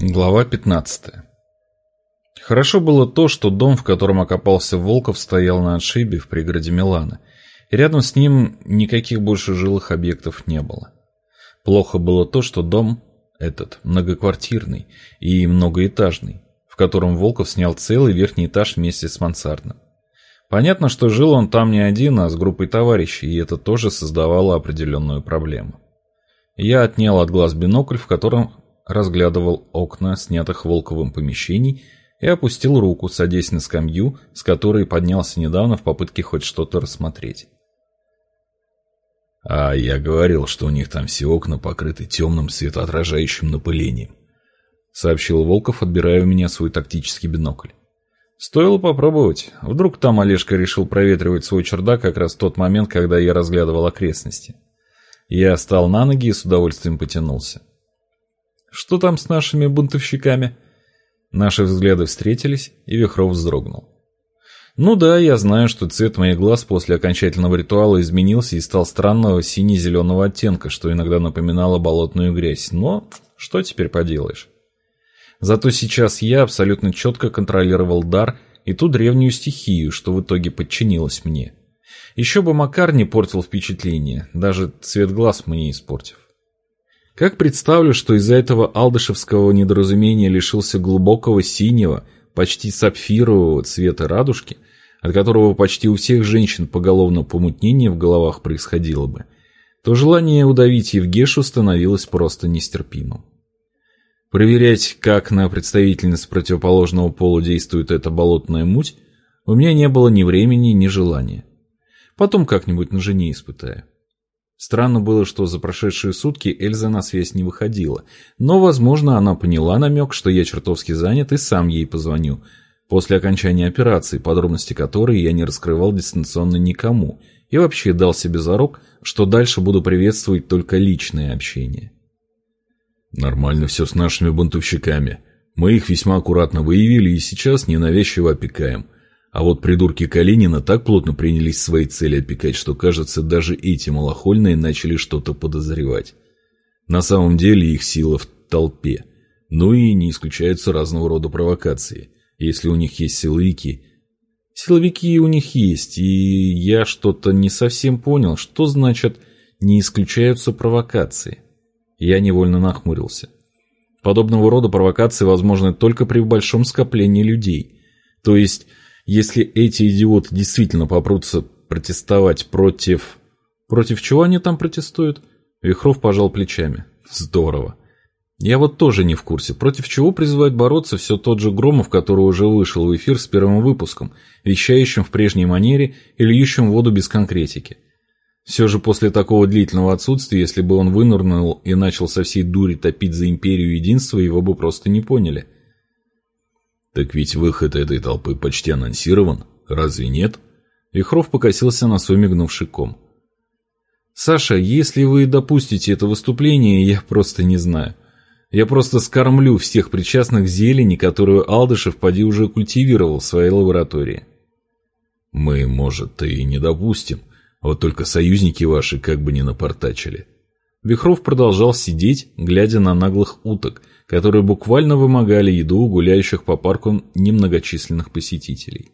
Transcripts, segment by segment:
Глава 15. Хорошо было то, что дом, в котором окопался Волков, стоял на отшибе в пригороде Милана, и рядом с ним никаких больше жилых объектов не было. Плохо было то, что дом этот многоквартирный и многоэтажный, в котором Волков снял целый верхний этаж вместе с мансардным. Понятно, что жил он там не один, а с группой товарищей, и это тоже создавало определенную проблему. Я отнял от глаз бинокль, в котором разглядывал окна снятых Волковым помещений и опустил руку, садясь на скамью, с которой поднялся недавно в попытке хоть что-то рассмотреть. А я говорил, что у них там все окна покрыты темным светоотражающим напылением, сообщил Волков, отбирая у меня свой тактический бинокль. Стоило попробовать. Вдруг там Олежка решил проветривать свой чердак как раз в тот момент, когда я разглядывал окрестности. Я встал на ноги и с удовольствием потянулся. Что там с нашими бунтовщиками? Наши взгляды встретились, и Вихров вздрогнул. Ну да, я знаю, что цвет моих глаз после окончательного ритуала изменился и стал странного сине-зеленого оттенка, что иногда напоминало болотную грязь, но что теперь поделаешь? Зато сейчас я абсолютно четко контролировал дар и ту древнюю стихию, что в итоге подчинилась мне. Еще бы Макар не портил впечатление, даже цвет глаз мне испортив. Как представлю, что из-за этого алдышевского недоразумения лишился глубокого синего, почти сапфирового цвета радужки, от которого почти у всех женщин поголовно помутнение в головах происходило бы, то желание удавить Евгешу становилось просто нестерпимым. Проверять, как на представительность противоположного пола действует эта болотная муть, у меня не было ни времени, ни желания. Потом как-нибудь на жене испытаю. Странно было, что за прошедшие сутки Эльза на связь не выходила, но, возможно, она поняла намек, что я чертовски занят и сам ей позвоню, после окончания операции, подробности которой я не раскрывал дистанционно никому, и вообще дал себе зарок, что дальше буду приветствовать только личное общение. Нормально все с нашими бунтовщиками. Мы их весьма аккуратно выявили и сейчас ненавязчиво опекаем – а вот придурки Калинина так плотно принялись свои цели опекать, что, кажется, даже эти малохольные начали что-то подозревать. На самом деле их сила в толпе. Ну и не исключаются разного рода провокации. Если у них есть силовики... Силовики у них есть, и я что-то не совсем понял, что значит «не исключаются провокации». Я невольно нахмурился. Подобного рода провокации возможны только при большом скоплении людей. То есть если эти идиоты действительно попрутся протестовать против... Против чего они там протестуют? Вихров пожал плечами. Здорово. Я вот тоже не в курсе, против чего призывает бороться все тот же Громов, который уже вышел в эфир с первым выпуском, вещающим в прежней манере и льющим воду без конкретики. Все же после такого длительного отсутствия, если бы он вынырнул и начал со всей дури топить за империю единства, его бы просто не поняли. Так ведь выход этой толпы почти анонсирован, разве нет? Вихров покосился на свой мигнувший ком. Саша, если вы допустите это выступление, я просто не знаю. Я просто скормлю всех причастных зелени, которую Алдышев поди уже культивировал в своей лаборатории. Мы, может, и не допустим, вот только союзники ваши как бы не напортачили. Вихров продолжал сидеть, глядя на наглых уток, которые буквально вымогали еду у гуляющих по парку немногочисленных посетителей.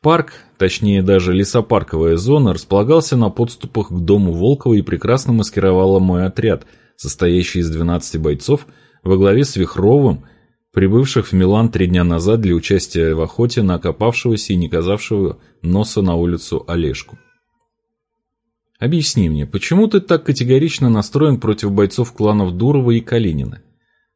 Парк, точнее даже лесопарковая зона, располагался на подступах к дому Волкова и прекрасно маскировала мой отряд, состоящий из 12 бойцов, во главе с Вихровым, прибывших в Милан три дня назад для участия в охоте на окопавшегося и не казавшего носа на улицу Олежку. Объясни мне, почему ты так категорично настроен против бойцов кланов Дурова и Калинина?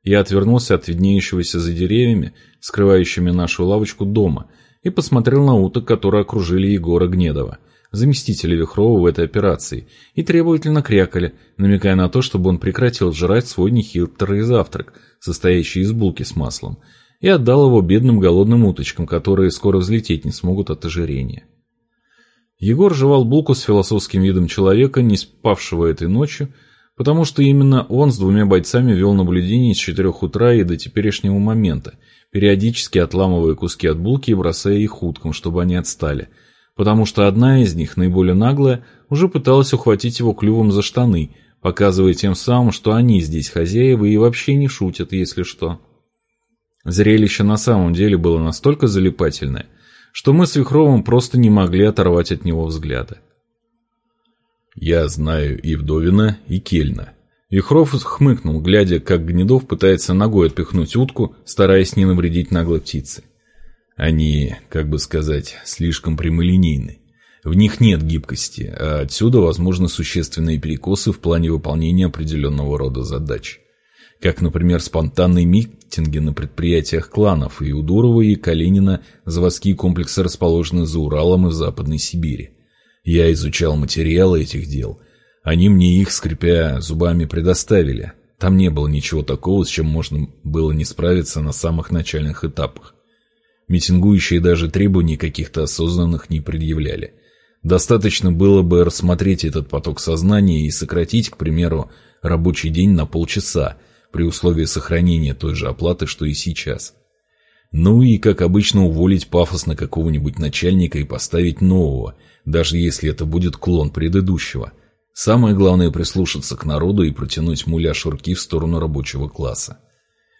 Я отвернулся от виднеющегося за деревьями, скрывающими нашу лавочку дома, и посмотрел на уток, которые окружили Егора Гнедова, заместителя Вихрова в этой операции, и требовательно крякали, намекая на то, чтобы он прекратил жрать свой нехитрый завтрак, состоящий из булки с маслом, и отдал его бедным голодным уточкам, которые скоро взлететь не смогут от ожирения. Егор жевал булку с философским видом человека, не спавшего этой ночью, потому что именно он с двумя бойцами вел наблюдение с четырех утра и до теперешнего момента, периодически отламывая куски от булки и бросая их уткам, чтобы они отстали, потому что одна из них, наиболее наглая, уже пыталась ухватить его клювом за штаны, показывая тем самым, что они здесь хозяева и вообще не шутят, если что. Зрелище на самом деле было настолько залипательное, что мы с Вихровым просто не могли оторвать от него взгляда. «Я знаю и Вдовина, и Кельна». Вихров хмыкнул, глядя, как Гнедов пытается ногой отпихнуть утку, стараясь не навредить наглой птице. Они, как бы сказать, слишком прямолинейны. В них нет гибкости, а отсюда возможны существенные перекосы в плане выполнения определенного рода задач. Как, например, спонтанные митинги на предприятиях кланов, и у Дурова и Калинина заводские комплексы расположены за Уралом и в Западной Сибири. Я изучал материалы этих дел. Они мне их, скрипя зубами, предоставили. Там не было ничего такого, с чем можно было не справиться на самых начальных этапах. Митингующие даже требований каких-то осознанных не предъявляли. Достаточно было бы рассмотреть этот поток сознания и сократить, к примеру, рабочий день на полчаса, при условии сохранения той же оплаты, что и сейчас. Ну и, как обычно, уволить пафосно какого-нибудь начальника и поставить нового – даже если это будет клон предыдущего. Самое главное прислушаться к народу и протянуть муляж руки в сторону рабочего класса.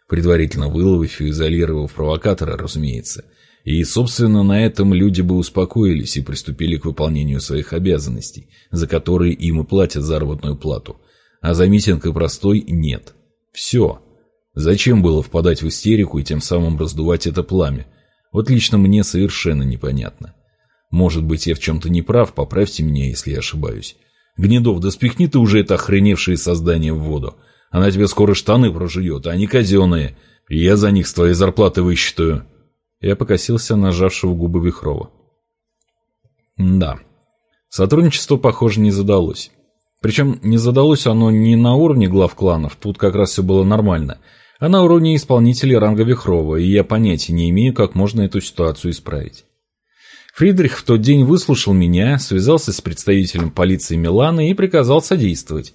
Предварительно выловив и изолировав провокатора, разумеется. И, собственно, на этом люди бы успокоились и приступили к выполнению своих обязанностей, за которые им и платят заработную плату. А за митинг и простой нет. Все. Зачем было впадать в истерику и тем самым раздувать это пламя? Вот лично мне совершенно непонятно. Может быть, я в чем-то не прав, поправьте меня, если я ошибаюсь. Гнедов, да спихни ты уже это охреневшее создание в воду. Она тебе скоро штаны прожует, а они казенные. я за них с твоей зарплаты высчитаю. Я покосился на сжавшего губы Вихрова. Да, сотрудничество, похоже, не задалось. Причем не задалось оно не на уровне глав кланов, тут как раз все было нормально, а на уровне исполнителей ранга Вихрова, и я понятия не имею, как можно эту ситуацию исправить. Фридрих в тот день выслушал меня, связался с представителем полиции Милана и приказал содействовать.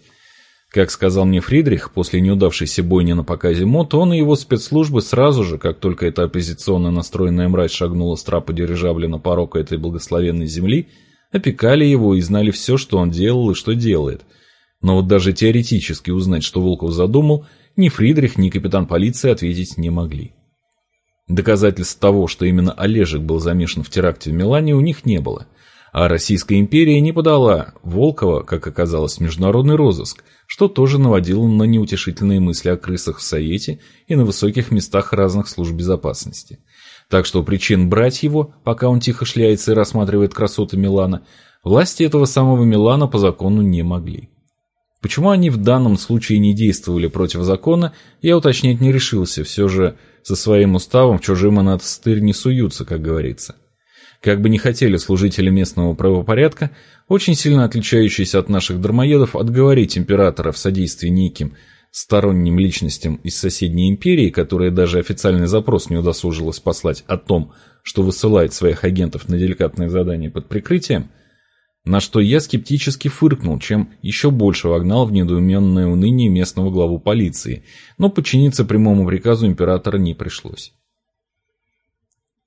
Как сказал мне Фридрих, после неудавшейся бойни на показе МОТ, он и его спецслужбы сразу же, как только эта оппозиционно настроенная мразь шагнула с трапа дирижабля на порог этой благословенной земли, опекали его и знали все, что он делал и что делает. Но вот даже теоретически узнать, что Волков задумал, ни Фридрих, ни капитан полиции ответить не могли. Доказательств того, что именно Олежек был замешан в теракте в Милане, у них не было. А Российская империя не подала Волкова, как оказалось, в международный розыск, что тоже наводило на неутешительные мысли о крысах в Совете и на высоких местах разных служб безопасности. Так что причин брать его, пока он тихо шляется и рассматривает красоты Милана, власти этого самого Милана по закону не могли. Почему они в данном случае не действовали против закона, я уточнять не решился, все же со своим уставом в чужой монастырь не суются, как говорится. Как бы не хотели служители местного правопорядка, очень сильно отличающиеся от наших дармоедов, отговорить императора в содействии неким сторонним личностям из соседней империи, которая даже официальный запрос не удосужилась послать о том, что высылает своих агентов на деликатное задание под прикрытием – на что я скептически фыркнул, чем еще больше вогнал в недоуменное уныние местного главу полиции, но подчиниться прямому приказу императора не пришлось.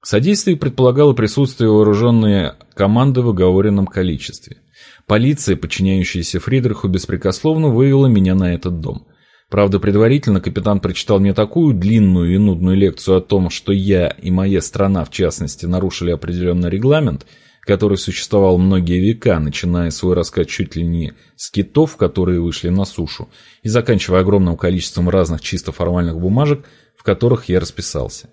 Содействие предполагало присутствие вооруженной команды в оговоренном количестве. Полиция, подчиняющаяся Фридриху, беспрекословно вывела меня на этот дом. Правда, предварительно капитан прочитал мне такую длинную и нудную лекцию о том, что я и моя страна, в частности, нарушили определенный регламент – который существовал многие века, начиная свой рассказ чуть ли не с китов, которые вышли на сушу, и заканчивая огромным количеством разных чисто формальных бумажек, в которых я расписался.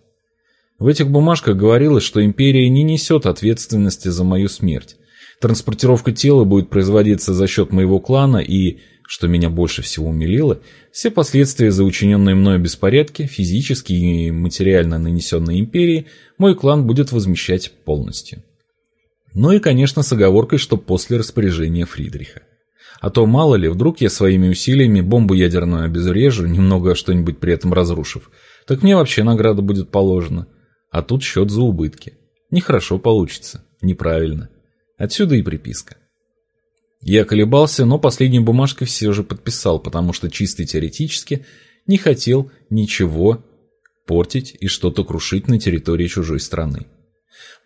В этих бумажках говорилось, что империя не несет ответственности за мою смерть. Транспортировка тела будет производиться за счет моего клана и, что меня больше всего умилило, все последствия за учиненные мною беспорядки, физически и материально нанесенные империи, мой клан будет возмещать полностью. Ну и, конечно, с оговоркой, что после распоряжения Фридриха. А то, мало ли, вдруг я своими усилиями бомбу ядерную обезврежу, немного что-нибудь при этом разрушив, так мне вообще награда будет положена. А тут счет за убытки. Нехорошо получится, неправильно. Отсюда и приписка. Я колебался, но последнюю бумажку все же подписал, потому что чисто теоретически не хотел ничего портить и что-то крушить на территории чужой страны.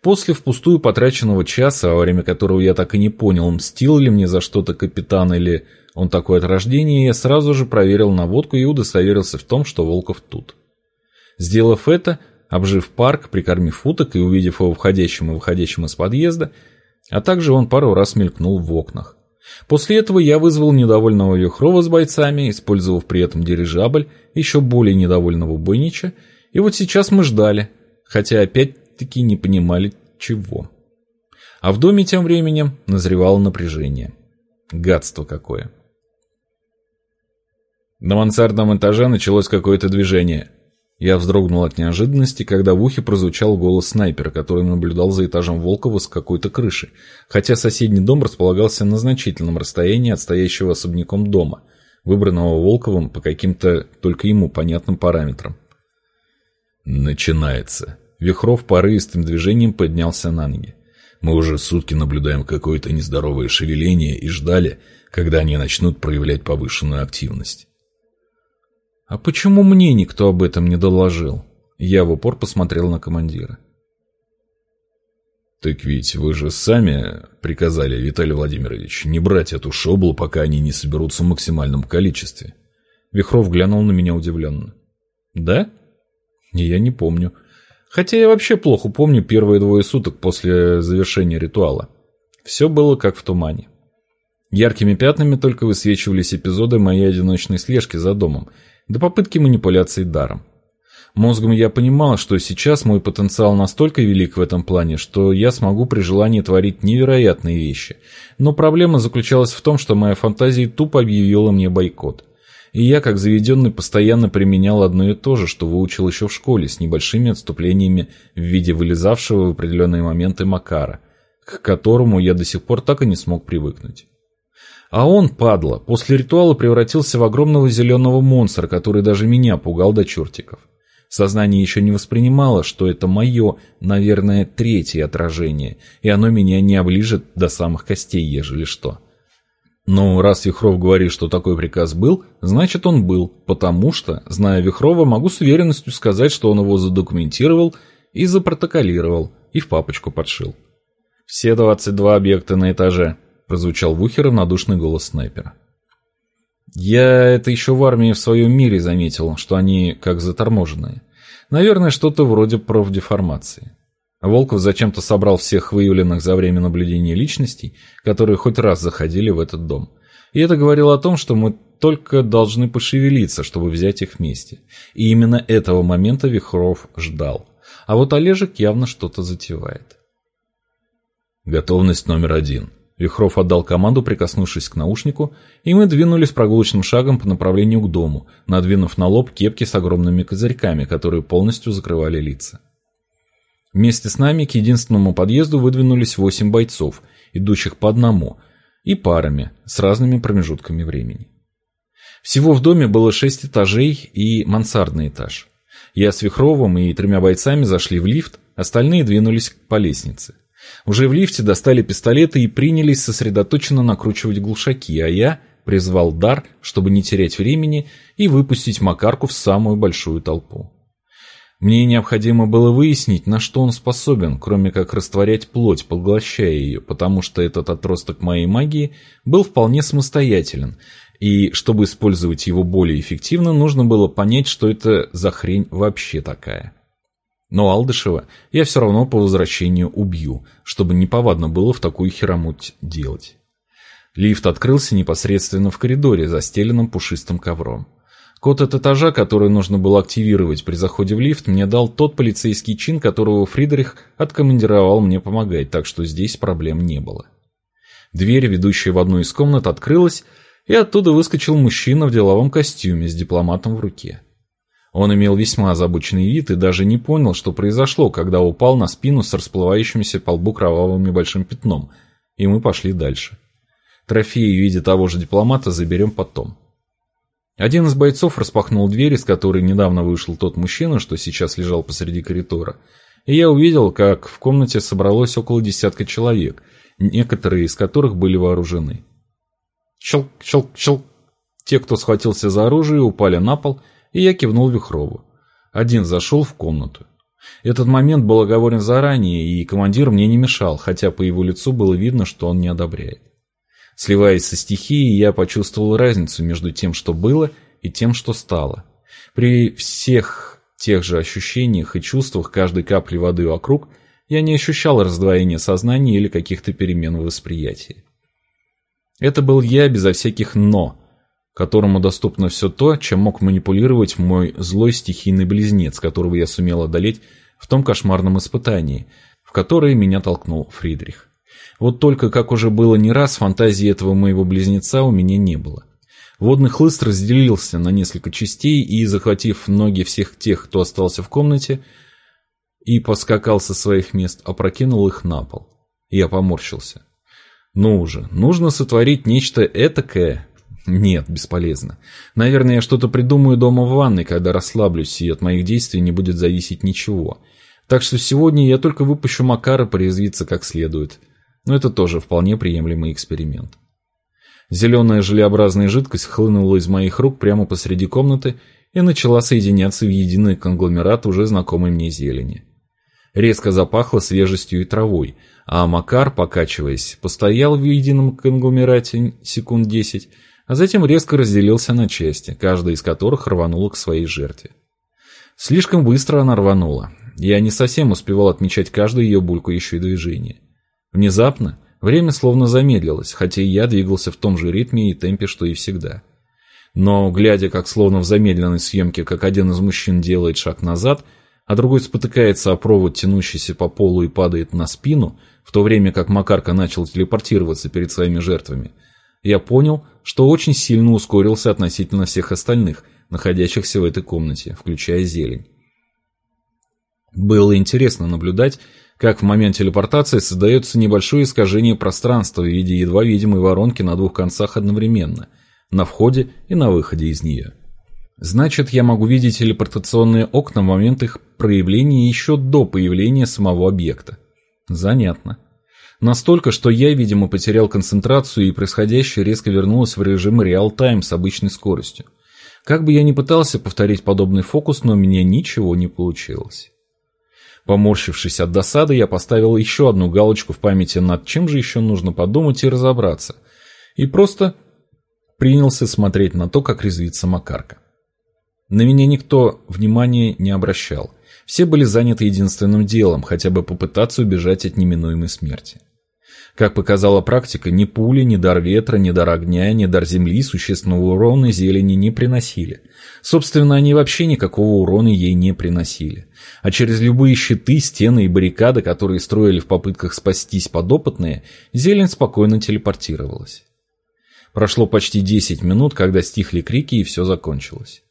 После впустую потраченного часа, во время которого я так и не понял, мстил ли мне за что-то капитан или он такой от рождения, я сразу же проверил наводку и удостоверился в том, что Волков тут. Сделав это, обжив парк, прикормив уток и увидев его входящим и выходящим из подъезда, а также он пару раз мелькнул в окнах. После этого я вызвал недовольного Вихрова с бойцами, использовав при этом дирижабль, еще более недовольного Бойнича, и вот сейчас мы ждали, хотя опять-таки не понимали чего. А в доме тем временем назревало напряжение. Гадство какое. На мансардном этаже началось какое-то движение. Я вздрогнул от неожиданности, когда в ухе прозвучал голос снайпера, который наблюдал за этажом Волкова с какой-то крыши, хотя соседний дом располагался на значительном расстоянии от стоящего особняком дома, выбранного Волковым по каким-то только ему понятным параметрам. Начинается. Вихров порывистым движением поднялся на ноги. Мы уже сутки наблюдаем какое-то нездоровое шевеление и ждали, когда они начнут проявлять повышенную активность. «А почему мне никто об этом не доложил?» Я в упор посмотрел на командира. «Так ведь вы же сами приказали, Виталий Владимирович, не брать эту шоблу, пока они не соберутся в максимальном количестве». Вихров глянул на меня удивленно. «Да? Я не помню. Хотя я вообще плохо помню первые двое суток после завершения ритуала. Все было как в тумане. Яркими пятнами только высвечивались эпизоды моей одиночной слежки за домом – до попытки манипуляции даром. Мозгом я понимал, что сейчас мой потенциал настолько велик в этом плане, что я смогу при желании творить невероятные вещи. Но проблема заключалась в том, что моя фантазия тупо объявила мне бойкот. И я, как заведенный, постоянно применял одно и то же, что выучил еще в школе, с небольшими отступлениями в виде вылезавшего в определенные моменты Макара, к которому я до сих пор так и не смог привыкнуть. А он, падла, после ритуала превратился в огромного зеленого монстра, который даже меня пугал до чертиков. Сознание еще не воспринимало, что это мое, наверное, третье отражение, и оно меня не оближет до самых костей, ежели что. Но раз Вихров говорит, что такой приказ был, значит он был, потому что, зная Вихрова, могу с уверенностью сказать, что он его задокументировал и запротоколировал, и в папочку подшил. Все 22 объекта на этаже, прозвучал в ухе равнодушный голос снайпера. Я это еще в армии в своем мире заметил, что они как заторможенные. Наверное, что-то вроде профдеформации. Волков зачем-то собрал всех выявленных за время наблюдения личностей, которые хоть раз заходили в этот дом. И это говорило о том, что мы только должны пошевелиться, чтобы взять их вместе. И именно этого момента Вихров ждал. А вот Олежек явно что-то затевает. Готовность номер один. Вихров отдал команду, прикоснувшись к наушнику, и мы двинулись прогулочным шагом по направлению к дому, надвинув на лоб кепки с огромными козырьками, которые полностью закрывали лица. Вместе с нами к единственному подъезду выдвинулись восемь бойцов, идущих по одному, и парами, с разными промежутками времени. Всего в доме было шесть этажей и мансардный этаж. Я с Вихровым и тремя бойцами зашли в лифт, остальные двинулись по лестнице. Уже в лифте достали пистолеты и принялись сосредоточенно накручивать глушаки, а я призвал дар, чтобы не терять времени, и выпустить Макарку в самую большую толпу. Мне необходимо было выяснить, на что он способен, кроме как растворять плоть, поглощая ее, потому что этот отросток моей магии был вполне самостоятелен, и чтобы использовать его более эффективно, нужно было понять, что это за хрень вообще такая. Но Алдышева я все равно по возвращению убью, чтобы неповадно было в такую херомуть делать. Лифт открылся непосредственно в коридоре, застеленном пушистым ковром. Код от этажа, который нужно было активировать при заходе в лифт, мне дал тот полицейский чин, которого Фридрих откомандировал мне помогать, так что здесь проблем не было. Дверь, ведущая в одну из комнат, открылась, и оттуда выскочил мужчина в деловом костюме с дипломатом в руке. Он имел весьма озабоченный вид и даже не понял, что произошло, когда упал на спину с расплывающимся по лбу кровавым небольшим пятном, и мы пошли дальше. Трофеи в виде того же дипломата заберем потом. Один из бойцов распахнул дверь, из которой недавно вышел тот мужчина, что сейчас лежал посреди коридора, и я увидел, как в комнате собралось около десятка человек, некоторые из которых были вооружены. Щелк, щелк, щелк. Те, кто схватился за оружие, упали на пол – и я кивнул Вихрову. Один зашел в комнату. Этот момент был оговорен заранее, и командир мне не мешал, хотя по его лицу было видно, что он не одобряет. Сливаясь со стихией, я почувствовал разницу между тем, что было, и тем, что стало. При всех тех же ощущениях и чувствах каждой капли воды вокруг я не ощущал раздвоения сознания или каких-то перемен в восприятии. Это был я безо всяких «но», которому доступно все то, чем мог манипулировать мой злой стихийный близнец, которого я сумел одолеть в том кошмарном испытании, в которое меня толкнул Фридрих. Вот только, как уже было не раз, фантазии этого моего близнеца у меня не было. Водный хлыст разделился на несколько частей и, захватив ноги всех тех, кто остался в комнате, и поскакал со своих мест, опрокинул их на пол. Я поморщился. Ну уже, нужно сотворить нечто этакое. Нет, бесполезно. Наверное, я что-то придумаю дома в ванной, когда расслаблюсь, и от моих действий не будет зависеть ничего. Так что сегодня я только выпущу Макара порезвиться как следует. Но это тоже вполне приемлемый эксперимент. Зеленая желеобразная жидкость хлынула из моих рук прямо посреди комнаты и начала соединяться в единый конгломерат уже знакомой мне зелени. Резко запахло свежестью и травой, а Макар, покачиваясь, постоял в едином конгломерате секунд десять, а затем резко разделился на части, каждая из которых рванула к своей жертве. Слишком быстро она рванула. Я не совсем успевал отмечать каждое ее булькающее движение. Внезапно Время словно замедлилось, хотя и я двигался в том же ритме и темпе, что и всегда. Но, глядя, как словно в замедленной съемке, как один из мужчин делает шаг назад, а другой спотыкается о провод, тянущийся по полу и падает на спину, в то время как Макарка начал телепортироваться перед своими жертвами, я понял, что очень сильно ускорился относительно всех остальных, находящихся в этой комнате, включая зелень. Было интересно наблюдать, как в момент телепортации создается небольшое искажение пространства в виде едва видимой воронки на двух концах одновременно, на входе и на выходе из нее. Значит, я могу видеть телепортационные окна в момент их проявления еще до появления самого объекта. Занятно. Настолько, что я, видимо, потерял концентрацию и происходящее резко вернулось в режим реал-тайм с обычной скоростью. Как бы я ни пытался повторить подобный фокус, но у меня ничего не получилось. Поморщившись от досады, я поставил еще одну галочку в памяти над чем же еще нужно подумать и разобраться. И просто принялся смотреть на то, как резвится Макарка. На меня никто внимания не обращал. Все были заняты единственным делом, хотя бы попытаться убежать от неминуемой смерти. Как показала практика, ни пули, ни дар ветра, ни дар огня, ни дар земли существенного урона зелени не приносили. Собственно, они вообще никакого урона ей не приносили. А через любые щиты, стены и баррикады, которые строили в попытках спастись подопытные, зелень спокойно телепортировалась. Прошло почти 10 минут, когда стихли крики и все закончилось.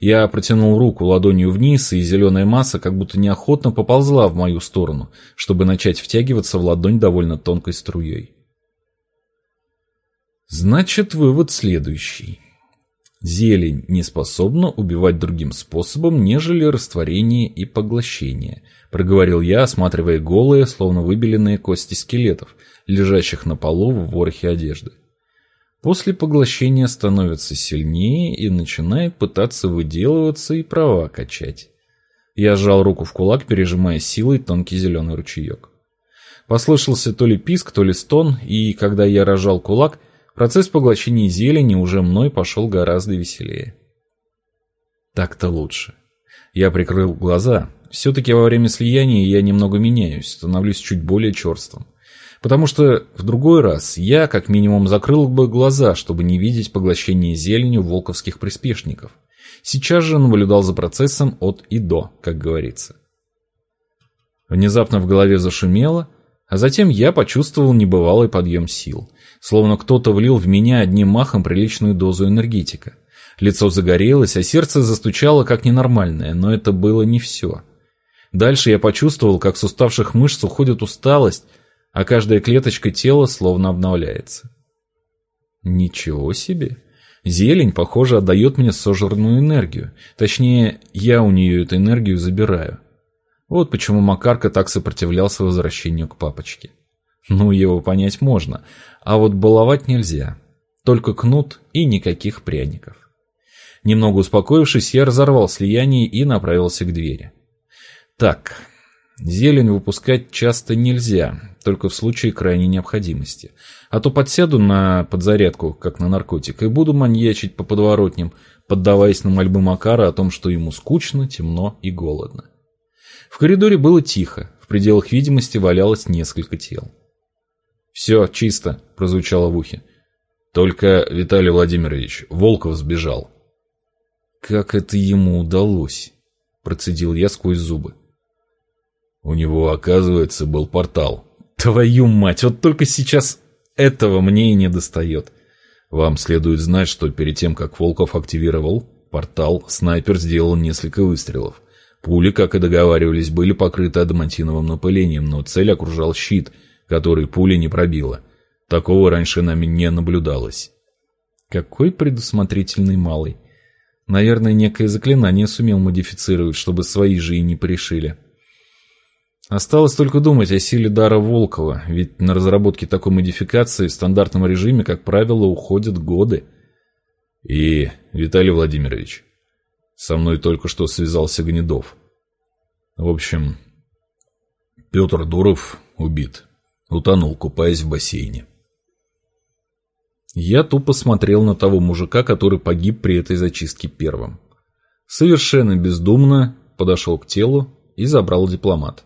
Я протянул руку ладонью вниз, и зеленая масса как будто неохотно поползла в мою сторону, чтобы начать втягиваться в ладонь довольно тонкой струей. Значит, вывод следующий. Зелень не способна убивать другим способом, нежели растворение и поглощение, проговорил я, осматривая голые, словно выбеленные кости скелетов, лежащих на полу в ворохе одежды. После поглощения становится сильнее и начинает пытаться выделываться и права качать. Я сжал руку в кулак, пережимая силой тонкий зеленый ручеек. Послышался то ли писк, то ли стон, и когда я рожал кулак, процесс поглощения зелени уже мной пошел гораздо веселее. Так-то лучше. Я прикрыл глаза. Все-таки во время слияния я немного меняюсь, становлюсь чуть более черствым. Потому что в другой раз я, как минимум, закрыл бы глаза, чтобы не видеть поглощение зеленью волковских приспешников. Сейчас же наблюдал за процессом от и до, как говорится. Внезапно в голове зашумело, а затем я почувствовал небывалый подъем сил. Словно кто-то влил в меня одним махом приличную дозу энергетика. Лицо загорелось, а сердце застучало как ненормальное, но это было не все. Дальше я почувствовал, как с уставших мышц уходит усталость, а каждая клеточка тела словно обновляется. Ничего себе! Зелень, похоже, отдает мне сожранную энергию. Точнее, я у нее эту энергию забираю. Вот почему Макарка так сопротивлялся возвращению к папочке. Ну, его понять можно, а вот баловать нельзя. Только кнут и никаких пряников. Немного успокоившись, я разорвал слияние и направился к двери. Так, Зелень выпускать часто нельзя, только в случае крайней необходимости. А то подсяду на подзарядку, как на наркотик, и буду маньячить по подворотням, поддаваясь на мольбы Макара о том, что ему скучно, темно и голодно. В коридоре было тихо, в пределах видимости валялось несколько тел. «Все, чисто», — прозвучало в ухе. «Только, Виталий Владимирович, Волков сбежал». «Как это ему удалось?» — процедил я сквозь зубы. «У него, оказывается, был портал». «Твою мать, вот только сейчас этого мне и не достает». Вам следует знать, что перед тем, как Волков активировал портал, снайпер сделал несколько выстрелов. Пули, как и договаривались, были покрыты адамантиновым напылением, но цель окружал щит, который пули не пробила. Такого раньше нами не наблюдалось. Какой предусмотрительный малый. Наверное, некое заклинание сумел модифицировать, чтобы свои же и не порешили. Осталось только думать о силе дара Волкова, ведь на разработке такой модификации в стандартном режиме, как правило, уходят годы. И, Виталий Владимирович, со мной только что связался Гнедов. В общем, Петр Дуров убит. Утонул, купаясь в бассейне. Я тупо смотрел на того мужика, который погиб при этой зачистке первым. Совершенно бездумно подошел к телу и забрал дипломат.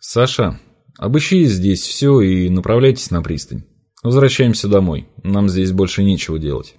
«Саша, обыщи здесь все и направляйтесь на пристань. Возвращаемся домой. Нам здесь больше нечего делать».